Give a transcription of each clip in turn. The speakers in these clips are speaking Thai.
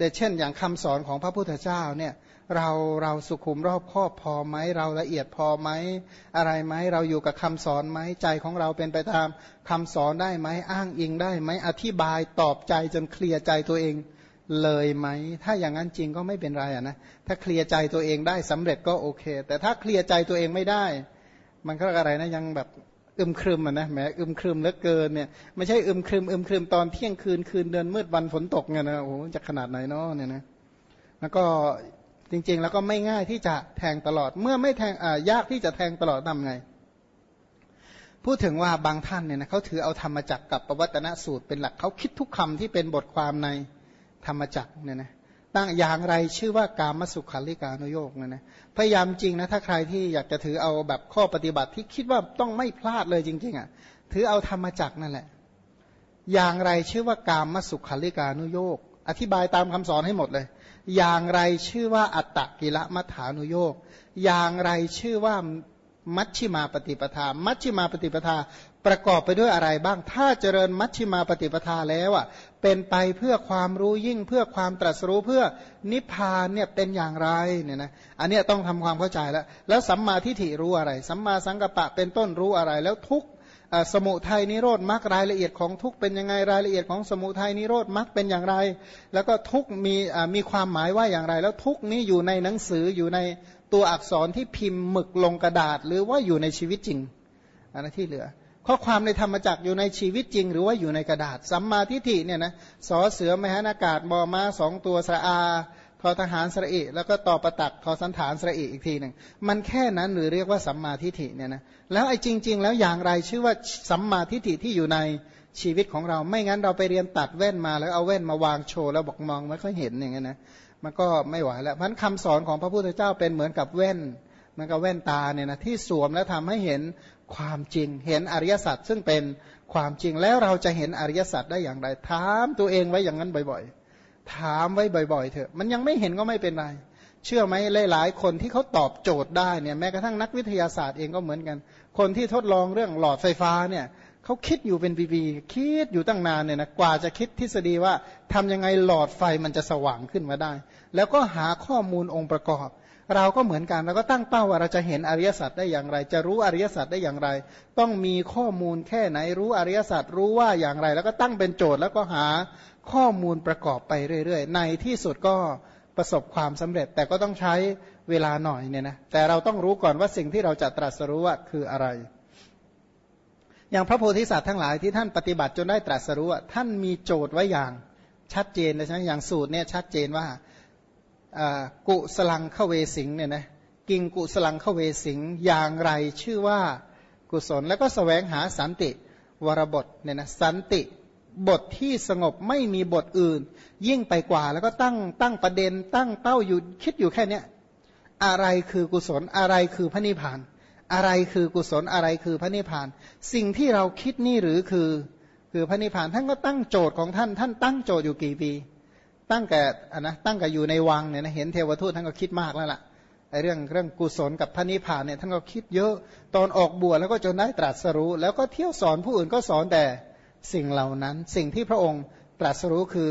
เดเช่น อย่างคำสอนของพระพุทธเจ้าเนี่ยเราเราสุขุมรอบครอบพอไหมเราละเอียดพอไหมอะไรไหมเราอยู่กับคำสอนไหมใจของเราเป็นไปตามคำสอนได้ไหมอ้างอิงได้ไหมอธิบายตอบใจจนเคลียร์ใจตัวเองเลยไหม ถ้าอย่างนั้นจริงก็ไม่เป็นไรอะนะถ้าเคลียร์ใจตัวเองได้สำเร็จก็โอเค แต่ถ้าเคลียร์ใจตัวเองไม่ได้ มันก็อะไรนะยังแบบ อึมครึมอะนะแหมอึมครึมเหลือเกินเนี่ยไม่ใช่อึมครึมอึมครึมตอนเที่ยงคืนคืนเดือนมืดวันฝนตกเนี่ยนะโอ้จะขนาดไหนเนาะเนี่ยนะแล้วก็จริง ๆ แล้วก็ไม่ง่ายที่จะแทงตลอด เมื่อไม่แทงอ่ายากที่จะแทงตลอดทำไง พูดถึงว่าบางท่านเนี่ยนะเขาถือเอาธรรมจักรกับประวัตนสูตรเป็นหลักเขาคิดทุกคำที่เป็นบทความในธรรมจักรเนี่ยนะ ตั้งอย่างไรชื่อว่ากามสุขาริการุโยกนี่ยนะพยายามจริงนะถ้าใครที่อยากจะถือเอาแบบข้อปฏิบัติที่คิดว่าต้องไม่พลาดเลยจริง ๆอะถือเอาธรรมจักนั่นแหละ อย่างไรชื่อว่ากามสุขาริการุโยกอธิบายตามคำสอนให้หมดเลย อย่างไรชื่อว่าอัตตกิละมัฐานุโยกอย่างไรชื่อว่ามัชชิมาปฏิปทา มัชชิมาปฏิปทา ประกอบไปด้วยอะไรบ้าง ถ้าเจริญมัชชิมาปฏิปทาแล้วอะ เป็นไปเพื่อความรู้ยิ่งเพื่อความตรัสรู้เพื่อนิพพานเนี่ยเป็นอย่างไรเนี่ยนะอันนี้ต้องทำความเข้าใจแล้ว แล้วสัมมาทิฏฐิรู้อะไร สัมมาสังกัปปะเป็นต้นรู้อะไร แล้วทุกสมุทัยนิโรธมรรครายละเอียดของทุกเป็นยังไงรายละเอียดของสมุทัยนิโรธมรรคเป็นอย่างไร แล้วก็ทุกมีมีความหมายว่าอย่างไร แล้วทุกนี้อยู่ในหนังสืออยู่ในตัวอักษรที่พิมพ์หมึกลงกระดาษ หรือว่าอยู่ในชีวิตจริงอันนั้นที่เหลือ ข้อความในธรรมจักรอยู่ในชีวิตจริง หรือว่าอยู่ในกระดาษ สัมมาทิฏฐิเนี่ยนะสอเสือมหานากาศบอมาสองตัวสระอาทอทหารสระอิแล้วก็ต่อประตักทอสันฐานสระอิอีกทีหนึ่งมันแค่นั้นหรือเรียกว่าสัมมาทิฏฐิเนี่ยนะแล้วไอ้จริง ๆ แล้วอย่างไรชื่อว่าสัมมาทิฏฐิที่อยู่ในชีวิตของเราไม่งั้นเราไปเรียนตัดแว่นมาแล้วเอาแว่นมาวางโชว์แล้วบอกมองไม่ค่อยเห็นอย่างเงี้ยนะมันก็ไม่ไหวแล้วเพราะคำสอนของพระพุทธเจ้าเป็นเหมือนกับแว่น มันก็แว่นตาเนี่ยนะที่สวมแล้วทำให้เห็นความจริง เห็นอริยสัจซึ่งเป็นความจริงแล้วเราจะเห็นอริยสัจได้อย่างไร ถามตัวเองไว้อย่างนั้นบ่อยๆ ถามไว้บ่อยๆเถอะ มันยังไม่เห็นก็ไม่เป็นไร เชื่อไหมหลาย ๆ คนที่เขาตอบโจทย์ได้เนี่ยแม้กระทั่งนักวิทยาศาสตร์เองก็เหมือนกัน คนที่ทดลองเรื่องหลอดไฟฟ้าเนี่ยเขาคิดอยู่เป็นปีๆคิดอยู่ตั้งนานเนี่ยนะกว่าจะคิดทฤษฎีว่าทำยังไงหลอดไฟมันจะสว่างขึ้นมาได้ แล้วก็หาข้อมูลองค์ประกอบ เราก็เหมือนกันเราก็ตั้งเป้าว่าเราจะเห็นอริยสัจได้อย่างไร จะรู้อริยสัจได้อย่างไร ต้องมีข้อมูลแค่ไหนรู้อริยสัจรู้ว่าอย่างไร แล้วก็ตั้งเป็นโจทย์แล้วก็หาข้อมูลประกอบไปเรื่อยๆ ในที่สุดก็ประสบความสำเร็จแต่ก็ต้องใช้เวลาหน่อยเนี่ยนะแต่เราต้องรู้ก่อนว่าสิ่งที่เราจะตรัสรู้ว่าคืออะไร อย่างพระโพธิสัตว์ทั้งหลายที่ท่านปฏิบัติจนได้ตรัสรู้ท่านมีโจทย์ไว้อย่างชัดเจนเลยใช่ไหมอย่างสูตรเนี่ยชัดเจนว่า กุสลังเขเวสิงเนี่ยนะกิงกุสลังเขเวสิงอย่างไรชื่อว่ากุศล แล้วก็สแสวงหาสันติวรบทเนี่ยนะสันติบทที่สงบไม่มีบทอื่น ยิ่งไปกว่าแล้วก็ตั้งตั้งประเด็น ตั้งเป้าอยู่คิดอยู่แค่เนี้ยอะไรคือกุศลอะไรคือพระนิพพาน อะไรคือกุศลอะไรคือพระนิพพาน สิ่งที่เราคิดนี่หรือคือ คือพระนิพพานท่านก็ตั้งโจทย์ของท่าน ท่านตั้งโจทย์อยู่กี่ปี ตั้งแต่อะนะตั้งแต่อยู่ในวังเนี่ยนะเห็นเทวทูตท่านก็คิดมากแล้วล่ะไอเรื่องเรื่องกุศลกับพระนิพพานเนี่ยท่านก็คิดเยอะตอนออกบวชแล้วก็จนได้ตรัสรู้ แล้วก็เที่ยวสอนผู้อื่นก็สอนแต่สิ่งเหล่านั้น สิ่งที่พระองค์ตรัสรู้คือ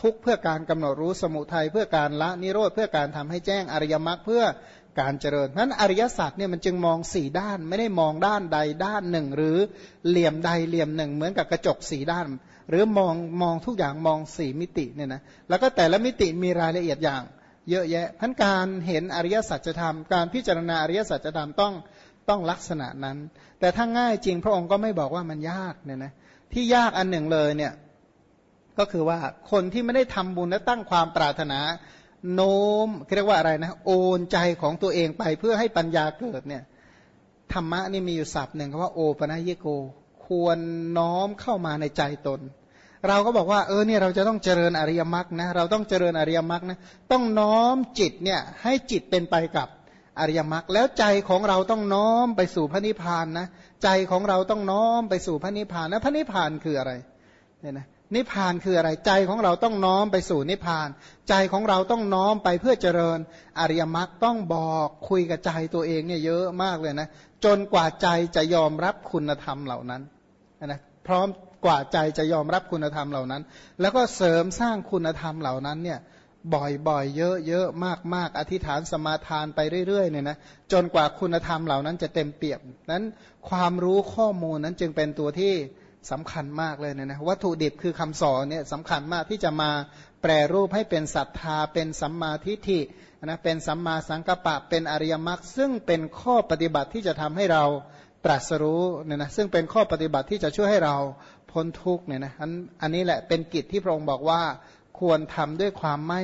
ทุกเพื่อการกำหนดรู้สมุทัยเพื่อการละนิโรธเพื่อการทำให้แจ้งอริยมรรคเพื่อการเจริญนั้นอริยสัจเนี่ยมันจึงมองสี่ด้านไม่ได้มองด้านใดด้านหนึ่ง หรือเหลี่ยมใดเหลี่ยมหนึ่ง เหมือนกับกระจกสีด้าน หรือมองมองทุกอย่างมองสี่มิติเนี่ยนะแล้วก็แต่ละมิติมีรายละเอียดอย่าง เยอะแยะพันการเห็นอริยสัจธรรม การพิจารณาอริยสัจธรรมต้องต้องลักษณะนั้น แต่ถ้าง่ายจริงพระองค์ก็ไม่บอกว่ามันยากเนี่ยนะที่ยากอันหนึ่งเลยเนี่ยก็คือว่าคนที่ไม่ได้ทำบุญและตั้งความปรารถนาโน้มเรียกว่าอะไรนะโอนใจของตัวเองไปเพื่อให้ปัญญาเกิดเนี่ยธรรมะนี่มีอยู่ศัพท์หนึ่งคำว่าโอปะนะเยโก ควรน้อมเข้ามาในใจตน เราก็บอกว่าเออเนี่ยเราจะต้องเจริญอริยมรรคนะเราต้องเจริญอริยมรรคนะต้องน้อมจิตเนี่ยให้จิตเป็นไปกับอริยมรรคแล้วใจของเราต้องน้อมไปสู่พระนิพพานนะใจของเราต้องน้อมไปสู่พระนิพพานแล้วพระนิพพานคืออะไรเนี่ยนะนิพพานคืออะไรใจของเราต้องน้อมไปสู่นิพพาน ใจของเราต้องน้อมไปเพื่อเจริญอริยมรรคต้องบอกคุยกับใจตัวเองเนี่ยเยอะมากเลยนะจนกว่าใจจะยอมรับคุณธรรมเหล่านั้น นะพร้อมกว่าใจจะยอมรับคุณธรรมเหล่านั้น แล้วก็เสริมสร้างคุณธรรมเหล่านั้นเนี่ยบ่อยๆ เยอะๆ มากๆ อธิษฐานสมาทานไปเรื่อยๆ เนี่ยนะ จนกว่าคุณธรรมเหล่านั้นจะเต็มเปี่ยม นั้นความรู้ข้อมูลนั้นจึงเป็นตัวที่สำคัญมากเลยเนี่ยนะ วัตถุดิบคือคำสอนเนี่ยสำคัญมากที่จะมาแปรรูปให้เป็นศรัทธา เป็นสัมมาทิฏฐินะ เป็นสัมมาสังกัปปะ เป็นอริยมรรค ซึ่งเป็นข้อปฏิบัติที่จะทำให้เรา ตรัสรู้เนี่ยนะซึ่งเป็นข้อปฏิบัติที่จะช่วยให้เราพ้นทุกข์เนี่ยนะอันอันนี้แหละเป็นกิจที่พระองค์บอกว่าควรทำด้วยความไม่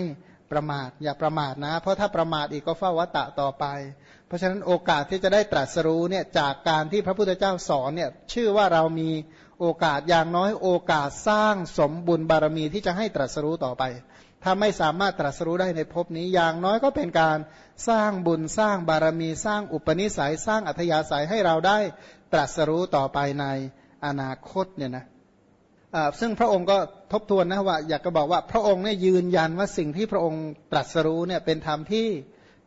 ประมาท อย่าประมาทนะ เพราะถ้าประมาทอีกก็เฝ้าวัตตะต่อไป เพราะฉะนั้นโอกาสที่จะได้ตรัสรู้เนี่ยจากการที่พระพุทธเจ้าสอนเนี่ยชื่อว่าเรามีโอกาสอย่างน้อยโอกาสสร้างสมบุญบารมีที่จะให้ตรัสรู้ต่อไป ถ้าไม่สามารถตรัสรู้ได้ในภพนี้อย่างน้อยก็เป็นการสร้างบุญสร้างบารมีสร้างอุปนิสัยสร้างอัธยาศัยให้เราได้ตรัสรู้ต่อไปในอนาคตเนี่ยนะซึ่งพระองค์ก็ทบทวนนะว่าอยากจะบอกว่าพระองค์เนี่ยยืนยันว่าสิ่งที่พระองค์ตรัสรู้เนี่ยเป็นธรรมที่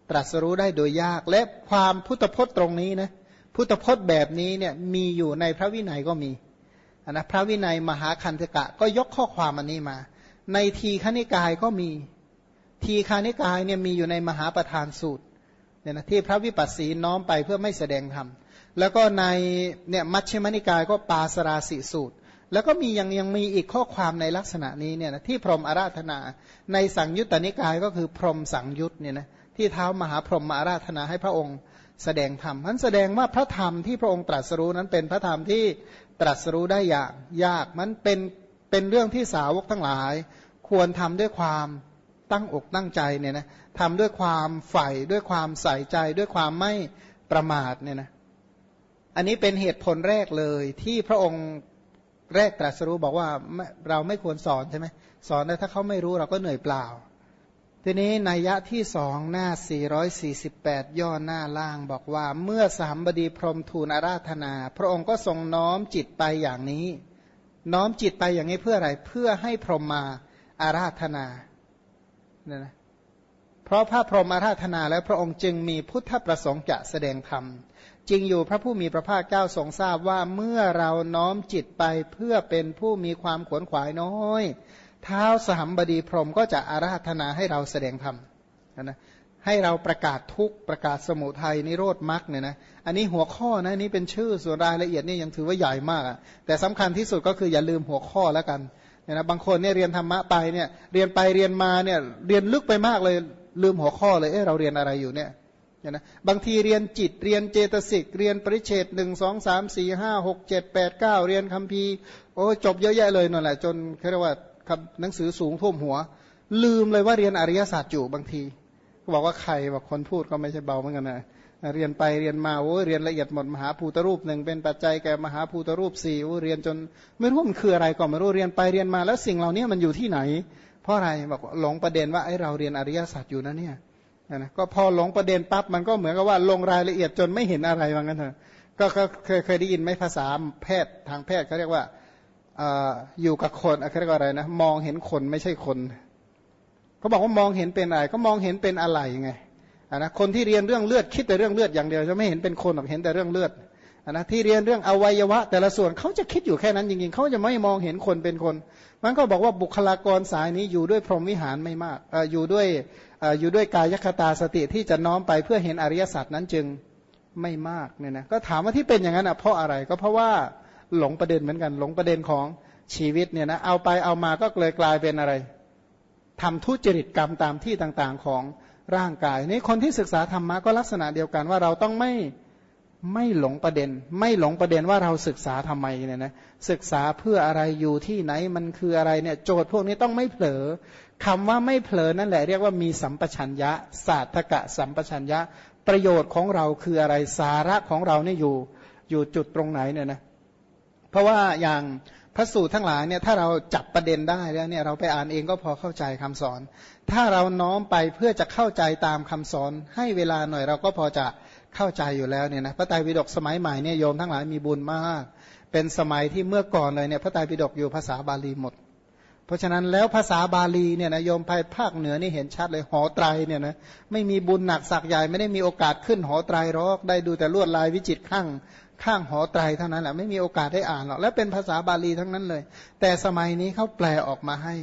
ตรัสรู้ได้โดยยาก และความพุทธพจน์ตรงนี้นะพุทธพจน์แบบนี้เนี่ยมีอยู่ในพระวินัยก็มีนะพระวินัยมหาคันธกะก็ยกข้อความอันนี้มา ในทีฆนิกายก็มี ทีฆานิกายเนี่ยมีอยู่ในมหาประธานสูตรเนี่ยนะที่พระวิปัสสีน้อมไปเพื่อไม่แสดงธรรมแล้วก็ในเนี่ยมัชฌิมนิกายก็ปาสราสิสูตร แล้วก็มียังยังมีอีกข้อความในลักษณะนี้เนี่ยนะที่พรหมอาราธนา ในสังยุตตนิกายก็คือพรหมสังยุตเนี่ยนะที่เท้ามหาพรหมมาอาราธนาให้พระองค์แสดงธรรมนั้นแสดงว่าพระธรรมที่พระองค์ตรัสรู้นั้นเป็นพระธรรมที่ตรัสรู้ได้อย่างยากมันเป็น เป็นเรื่องที่สาวกทั้งหลาย ควรทำด้วยความตั้งอกตั้งใจเนี่ยนะทำด้วยความใฝ่ด้วยความใส่ใจด้วยความไม่ประมาทเนี่ยนะอันนี้เป็นเหตุผลแรกเลย ที่พระองค์แรกตรัสรู้บอกว่าเราไม่ควรสอนใช่ไหมสอนแต่ถ้าเขาไม่รู้เราก็เหนื่อยเปล่า ทีนี้นัยยะที่สองหน้า 448 ย่อหน้าล่างบอกว่าเมื่อสามบดีพรมทูลอาราธนา พระองค์ก็ทรงน้อมจิตไปอย่างนี้ น้อมจิตไปอย่างนี้เพื่ออะไร เพื่อให้พรหมมาอาราธนาเนี่ยนะเพราะพระพรหมอาราธนาแล้วพระองค์จึงมีพุทธประสงค์จะแสดงธรรมจริงอยู่พระผู้มีพระภาคเจ้าทรงทราบว่าเมื่อเราน้อมจิตไปเพื่อเป็นผู้มีความขวนขวายน้อย เท้าสหัมบดีพรหมก็จะอาราธนาให้เราแสดงธรรมนะ ให้เราประกาศทุกประกาศสมุทัยนิโรธมรรคเนี่ยนะอันนี้หัวข้อนะนี้เป็นชื่อส่วนรายละเอียดนี่ยังถือว่าใหญ่มากอะแต่สำคัญที่สุดก็คืออย่าลืมหัวข้อแล้วกันเนี่ยนะบางคนเนี่ยเรียนธรรมะไปเนี่ยเรียนไปเรียนมาเนี่ยเรียนลึกไปมากเลยลืมหัวข้อเลยเออเราเรียนอะไรอยู่เนี่ยนะบางทีเรียนจิตเรียนเจตสิกเรียนปริเฉดหนึ่งสองสามสี่ห้าหกเจ็ดแปดเก้าเรียนคัมภีร์โอ้จบเยอะแยะเลยนั่นแหละจนเขาเรียกว่าหนังสือสูงท่วมหัว ลืมเลยว่าเรียนอริยศาสตร์อยู่บางที บอกว่าใครบอกคนพูดก็ไม่ใช่เบาเหมือนกันนะเรียนไปเรียนมาโอ้เรียนละเอียดหมดมหาภูตรูปหนึ่งเป็นปัจจัยแก่มหาภูตรูปสี่โอ้เรียนจนไม่รู้มันคืออะไรก็ไม่รู้เรียนไปเรียนมาแล้วสิ่งเหล่านี้มันอยู่ที่ไหน เพราะอะไรบอกหลงประเด็นว่าไอ้เราเรียนอริยศาสตร์อยู่นะเนี่ยนะก็พอหลงประเด็นปั๊บมันก็เหมือนกับว่าลงรายละเอียดจนไม่เห็นอะไรว่างั้นเถอะก็เคยเคยได้ยินไหมภาษาแพทย์ทางแพทย์เขาเรียกว่าอยู่กับคนเขาเรียกว่าอะไรนะมองเห็นคนไม่ใช่คน เขาบอกว่ามองเห็นเป็นอะไร ก็มองเห็นเป็นอะไรไงนะคนที่เรียนเรื่องเลือดคิดแต่เรื่องเลือดอย่างเดียวจะไม่เห็นเป็นคนหรอกเห็นแต่เรื่องเลือดนะที่เรียนเรื่องอวัยวะ แต่ละส่วนเขาจะคิดอยู่แค่นั้นจริงๆเขาจะไม่มองเห็นคนเป็นคน มันก็บอกว่าบุคลากรสายนี้อยู่ด้วยพรหมวิหารไม่มากออยู่ด้วยอยู่ด้วยกายคตาสติที่จะน้อมไปเพื่อเห็นอริยสัจนั้นจึงไม่มากเนี่ยนะก็ถามว่าที่เป็นอย่างนั้นอะเพราะอะไรก็เพราะว่าหลงประเด็นเหมือนกันหลงประเด็นของชีวิตเนี่ยนะเอาไปเอามาก็เลยกลายเป็นอะไร ทำทุจริตกรรมตามที่ต่างๆของร่างกาย นี่คนที่ศึกษาธรรมะก็ลักษณะเดียวกันว่าเราต้องไม่ไม่หลงประเด็น ไม่หลงประเด็นว่าเราศึกษาทำไมเนี่ยนะศึกษาเพื่ออะไรอยู่ที่ไหนมันคืออะไรเนี่ยโจทย์พวกนี้ต้องไม่เผลอคำว่าไม่เผลอนั่นแหละเรียกว่ามีสัมปชัญญะศาสตกะสัมปชัญญะประโยชน์ของเราคืออะไรสาระของเราเนี่ยอยู่อยู่จุดตรงไหนเนี่ยนะเพราะว่าอย่าง พระสูตรทั้งหลายเนี่ยถ้าเราจับประเด็นได้แล้วเนี่ยเราไปอ่านเองก็พอเข้าใจคำสอน ถ้าเราน้อมไปเพื่อจะเข้าใจตามคำสอน ให้เวลาหน่อยเราก็พอจะเข้าใจอยู่แล้วเนี่ยนะพระไตรปิฎกสมัยใหม่เนี่ยโยมทั้งหลายมีบุญมาก เป็นสมัยที่เมื่อก่อนเลยเนี่ยพระไตรปิฎกอยู่ภาษาบาลีหมด เพราะฉะนั้นแล้วภาษาบาลีเนี่ยนะโยมภายภาคเหนือนี่เห็นชัดเลยหอไตรเนี่ยนะไม่มีบุญหนักสักใหญ่ไม่ได้มีโอกาสขึ้นหอไตรหรอกได้ดูแต่ลวดลายวิจิตรข้าง ข้างหอไตรเท่านั้นแหละไม่มีโอกาสได้อ่านหรอกและเป็นภาษาบาลีทั้งนั้นเลย แต่สมัยนี้เขาแปลออกมาให้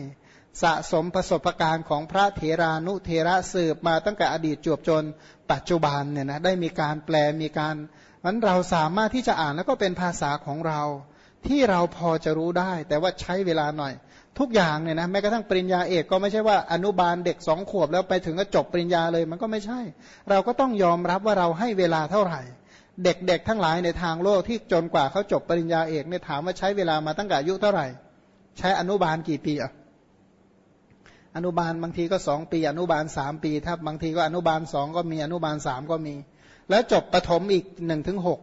สะสมประสบการณ์ของพระเถรานุเถระสืบมาตั้งแต่อดีตจวบจนปัจจุบันเนี่ยนะได้มีการแปลมีการมันเราสามารถที่จะอ่านแล้วก็เป็นภาษาของเราที่เราพอจะรู้ได้ แต่ว่าใช้เวลาหน่อย ทุกอย่างเนี่ยนะแม้กระทั่งปริญญาเอกก็ไม่ใช่ว่าอนุบาลเด็กสองขวบแล้วไปถึงก็จบปริญญาเลย มันก็ไม่ใช่ เราก็ต้องยอมรับว่าเราให้เวลาเท่าไหร่ เด็กๆทั้งหลายในทางโลกที่จนกว่าเขาจบปริญญาเอกเนี่ยถามว่าใช้เวลามาตั้งแต่อายุเท่าไหร่ ใช้อนุบาลกี่ปีอะอนุบาลบางทีก็สองปี อนุบาลสามปี ถ้าบางทีก็อนุบาลสองก็มีอนุบาลสามก็มี แล้วจบประถมอีกหนึ่งถึงหก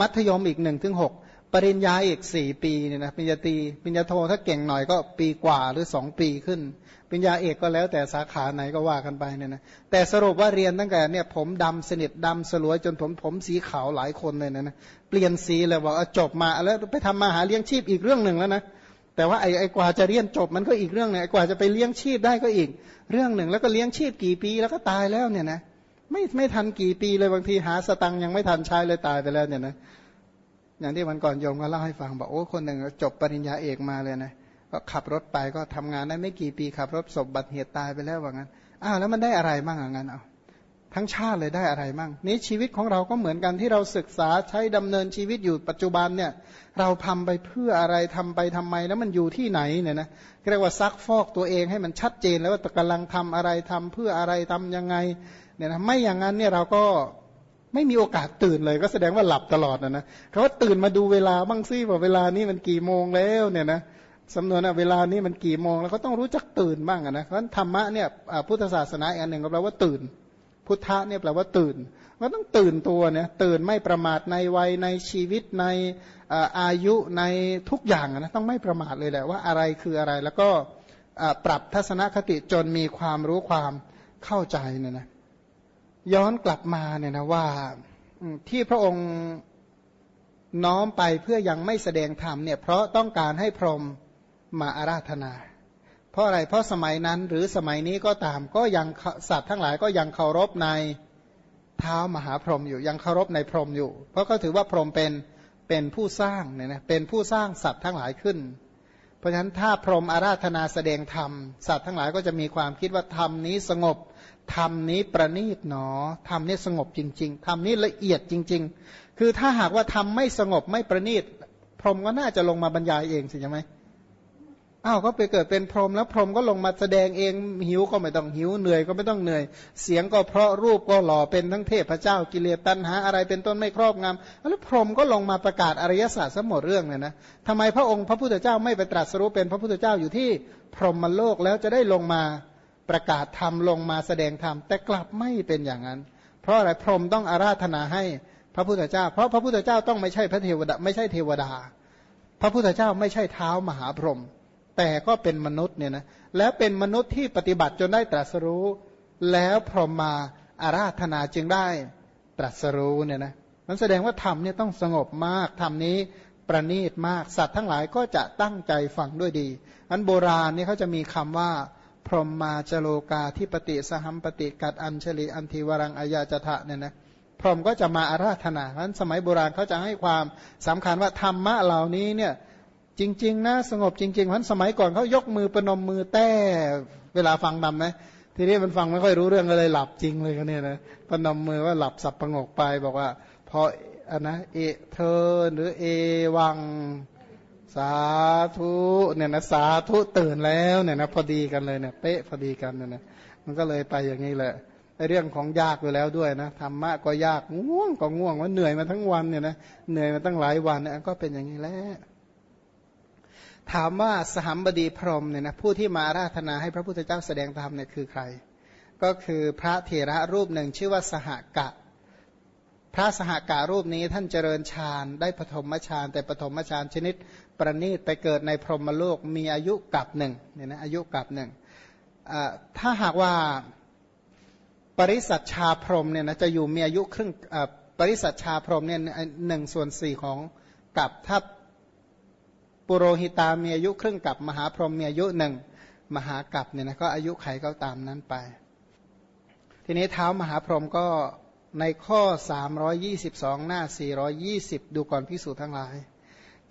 มัธยมอีกหนึ่งถึงหก ปริญญาอีกสี่ปีเนี่ยนะปริญญาตรีปริญญาโทถ้าเก่งหน่อยก็ปีกว่าหรือสองปีขึ้นปริญญาเอกก็แล้วแต่สาขาไหนก็ว่ากันไปเนี่ยนะแต่สรุปว่าเรียนตั้งแต่เนี่ยผมดำสนิทดำสลวยจนผมผมสีขาวหลายคนเลยนะนะเปลี่ยนสีเลยบอกจบมาแล้วไปทำมาหาเลี้ยงชีพอีกเรื่องหนึ่งแล้วนะแต่ว่าไอ้ไอ้กว่าจะเรียนจบมันก็อีกเรื่องหนึ่งไอ้กว่าจะไปเลี้ยงชีพได้ก็อีก เรื่องหนึ่งแล้วก็เลี้ยงชีพกี่ปีแล้วก็ตายแล้วเนี่ยนะไม่ไม่ทันกี่ปีเลยบางทีหาสตังยังไม่ทันใช้เลยตายไปแล้วเนี่ยนะ อย่างที่วันก่อนโยมก็เล่าให้ฟังบอกโอ้คนหนึ่งจบปริญญาเอกมาเลยนะก็ขับรถไปก็ทำงานได้ไม่กี่ปีขับรถศพบัติเหตุตายไปแล้วว่างั้นอ้าวแล้วมันได้อะไรบ้างอ่างนั้นเอาทั้งชาติเลยได้อะไรบ้างนี้ชีวิตของเราก็เหมือนกันที่เราศึกษาใช้ดำเนินชีวิตอยู่ปัจจุบันเนี่ย เราทำไปเพื่ออะไรทำไปทำไมแล้วมันอยู่ที่ไหนเนี่ยนะเรียกว่าซักฟอกตัวเองให้มันชัดเจนแล้วว่าตกำลังทำอะไรทำเพื่ออะไรทํำยังไงเนี่ยนะไม่อย่างนั้นเนี่ยเราก็ ไม่มีโอกาสตื่นเลย ก็แสดงว่าหลับตลอดนะนะเขาว่าตื่นมาดูเวลาบ้างซิว่าเวลานี้มันกี่โมงแล้วเนี่ยนะสำนวนเวลานี้มันกี่โมงแล้วก็ต้องรู้จักตื่นบ้างนะเพราะธรรมะเนี่ยพุทธศาสนาอันหนึ่งก็แปลว่าตื่น พุทธะเนี่ยแปลว่าตื่นก็ต้องตื่นตัวเนี่ยตื่นไม่ประมาทในวัยในชีวิตในอายุในทุกอย่างนะต้องไม่ประมาทเลยแหละว่าอะไรคืออะไรแล้วก็ปรับทัศนคติจนมีความรู้ความเข้าใจเนี่ยนะ ย้อนกลับมาเนี่ยนะว่าที่พระองค์น้อมไปเพื่อยังไม่แสดงธรรมเนี่ยเพราะต้องการให้พรหมมาอาราธนา เพราะอะไรเพราะสมัยนั้นหรือสมัยนี้ก็ตามก็ยังสัตว์ทั้งหลายก็ยังเคารพในเท้ามหาพรหมอยู่ยังเคารพในพรหมอยู่ เพราะก็ถือว่าพรหมเป็นเป็นผู้สร้างเนี่ยนะเป็นผู้สร้างสัตว์ทั้งหลายขึ้น เพราะฉะนั้นถ้าพรหมอาราธนาแสดงธรรมสัตว์ทั้งหลายก็จะมีความคิดว่าธรรมนี้สงบ ธรรมนี้ประณีตหนอธรรมนี้สงบจริง ๆธรรมนี้ละเอียดจริง ๆ คือถ้าหากว่าธรรมไม่สงบไม่ประณีต พรหมก็น่าจะลงมาบรรยายเองสิใช่ไหมอ้าวก็ไปเกิดเป็นพรหมแล้วพรหมก็ลงมาแสดงเองหิวก็ไม่ต้องหิวเหนื่อยก็ไม่ต้องเหนื่อย เสียงก็เพราะรูปก็หล่อเป็นทั้งเทพเจ้ากิเลสตัณหาอะไรเป็นต้นไม่ครอบงำแล้วพรหมก็ลงมาประกาศอริยสัจสมหมดเรื่องเลยนะทำไมพระองค์พระพุทธเจ้าไม่ไปตรัสรู้เป็นพระพุทธเจ้าอยู่ที่พรหมโลกแล้วจะได้ลงมา ประกาศธรรมลงมาแสดงธรรมแต่กลับไม่เป็นอย่างนั้น เพราะอะไรพรหมต้องอาราธนาให้พระพุทธเจ้า เพราะพระพุทธเจ้าต้องไม่ใช่พระเทวดาไม่ใช่เทวดา พระพุทธเจ้าไม่ใช่เท้ามหาพรหมแต่ก็เป็นมนุษย์เนี่ยนะแล้วเป็นมนุษย์ที่ปฏิบัติจนได้ตรัสรู้ แล้วพรหมมาอาราธนาจึงได้ตรัสรู้เนี่ยนะมันแสดงว่าธรรมเนี่ยต้องสงบมากธรรมนี้ประณีตมากสัตว์ทั้งหลายก็จะตั้งใจฟังด้วยดีอันโบราณนี่เขาจะมีคำว่า พรหมมาจโลกาที่ปฏิสหัมปฏิกัดอัญชลีอันทีวรังอายาจทะเนี่ยนะพรหมก็จะมาอาราธนาเพราะนั้นสมัยโบราณเขาจะให้ความสำคัญว่าธรรมะเหล่านี้เนี่ยจริง ๆ นะสงบจริงๆเพราะสมัยก่อนเขายกมือประนมมือแต้เวลาฟังนำนะทีนี้มันฟังไม่ค่อยรู้เรื่องก็เลยหลับจริงเลยกันเนี่ยนะประนมมือว่าหลับสับประงกไปบอกว่าพออันนะเอเธอหรือเอวัง สาธุเนี่ยนะสาธุตื่นแล้วเนี่ยนะพอดีกันเลยเนี่ยเป๊ะพอดีกันเนี่ยนะมันก็เลยไปอย่างนี้แหละไอเรื่องของยากไปแล้วด้วยนะธรรมะก็ยากง่วงก็ง่วงว่าเหนื่อยมาทั้งวันเนี่ยนะเหนื่อยมาตั้งหลายวันเนี่ยก็เป็นอย่างนี้แหละถามว่าสหัมบดีพรหมเนี่ยนะผู้ที่มาราธนาให้พระพุทธเจ้าแสดงธรรมเนี่ยคือใคร ก็คือพระเถระรูปหนึ่งชื่อว่าสหกะ พระสหการูปนี้ท่านเจริญฌานได้ปฐมฌานแต่ปฐมฌานชนิดประณีตไปเกิดในพรหมโลกมีอายุกับหนึ่งเนี่ยนะอายุกับหนึ่งถ้าหากว่าปริสัชชาพรหมเนี่ยนะจะอยู่มีอายุครึ่งปริสัชชาพรหมเนี่ยหนึ่งส่วนสี่ของกับถ้าปุโรหิตามีอายุครึ่งกับมหาพรหมมีอายุหนึ่งมหากับเนี่ยนะก็อายุไขก็ตามนั้นไป ทีนี้เท้ามหาพรหมก็ ในข้อ 322 หน้า 420 ดูก่อนพิสูจน์ทั้งหลาย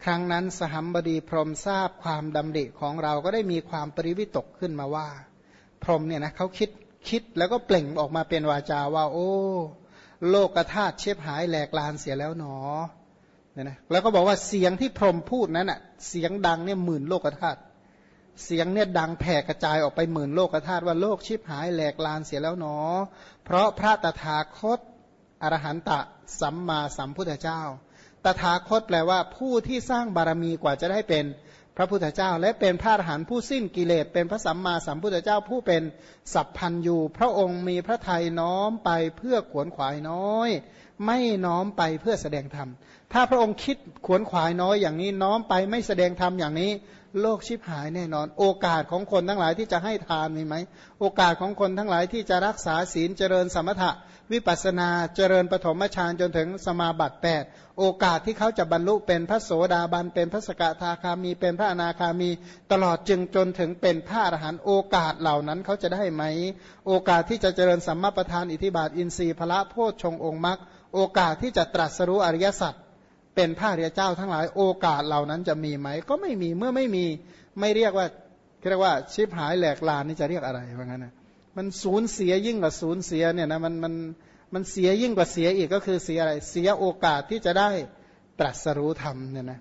ครั้งนั้นสหัมบดีพรหมทราบความดำริของเราก็ได้มีความปริวิตกขึ้นมาว่า พรหมเนี่ยนะเขาคิดคิดแล้วก็เปล่งออกมาเป็นวาจาว่า โอ้ โลกธาตุเชฟหายแหลกลานเสียแล้วหนอเนี่ยนะแล้วก็บอกว่าเสียงที่พรหมพูดนั้นอะเสียงดังเนี่ยหมื่นโลกธาตุ เสียงเนี่ยดังแผ่กระจายออกไปหมื่นโลกธาตุว่าโลกชิบหายแหลกลานเสียแล้วหนอ เพราะพระตถาคตอรหันตะสัมมาสัมพุทธเจ้า ตถาคตแปลว่าผู้ที่สร้างบารมีกว่าจะได้เป็นพระพุทธเจ้า และเป็นพระอรหันต์ผู้สิ้นกิเลสเป็นพระสัมมาสัมพุทธเจ้าผู้เป็นสัพพันยูพระองค์มีพระทัยน้อมไปเพื่อขวนขวายน้อย ไม่น้อมไปเพื่อแสดงธรรมถ้าพระองค์คิดขวนขวายน้อยอย่างนี้น้อมไปไม่แสดงธรรมอย่างนี้ โลกชิบหายแน่นอน โอกาสของคนทั้งหลายที่จะให้ทานมีไหม โอกาสของคนทั้งหลายที่จะรักษาศีลเจริญสมถะ วิปัสนาเจริญปฐมฌานจนถึงสมาบัติแปดโอกาสที่เขาจะบรรลุเป็นพระโสดาบันเป็นพระสกทาคามีเป็นพระอนาคามีตลอดจึงจนถึงเป็นพระอรหันต์โอกาสเหล่านั้นเขาจะได้ไหม โอกาสที่จะเจริญสัมมาประธานอิทิบาทอินทรีย์พระโพชฌงองค์มรรคโอกาสที่จะตรัสรู้อริยสัจ เป็นพระเรียเจ้าทั้งหลายโอกาสเหล่านั้นจะมีไหม ก็ไม่มีเมื่อไม่มีไม่เรียกว่าเรียกว่าชิบหายแหลกลานนี่จะเรียกอะไรว่างั้นนะมันสูญเสียยิ่งกว่าสูญเสียเนี่ยนะมันมันมันเสียยิ่งกว่าเสียอีกก็คือเสียอะไรเสียโอกาสที่จะได้ตรัสรู้ธรรมเนี่ยนะ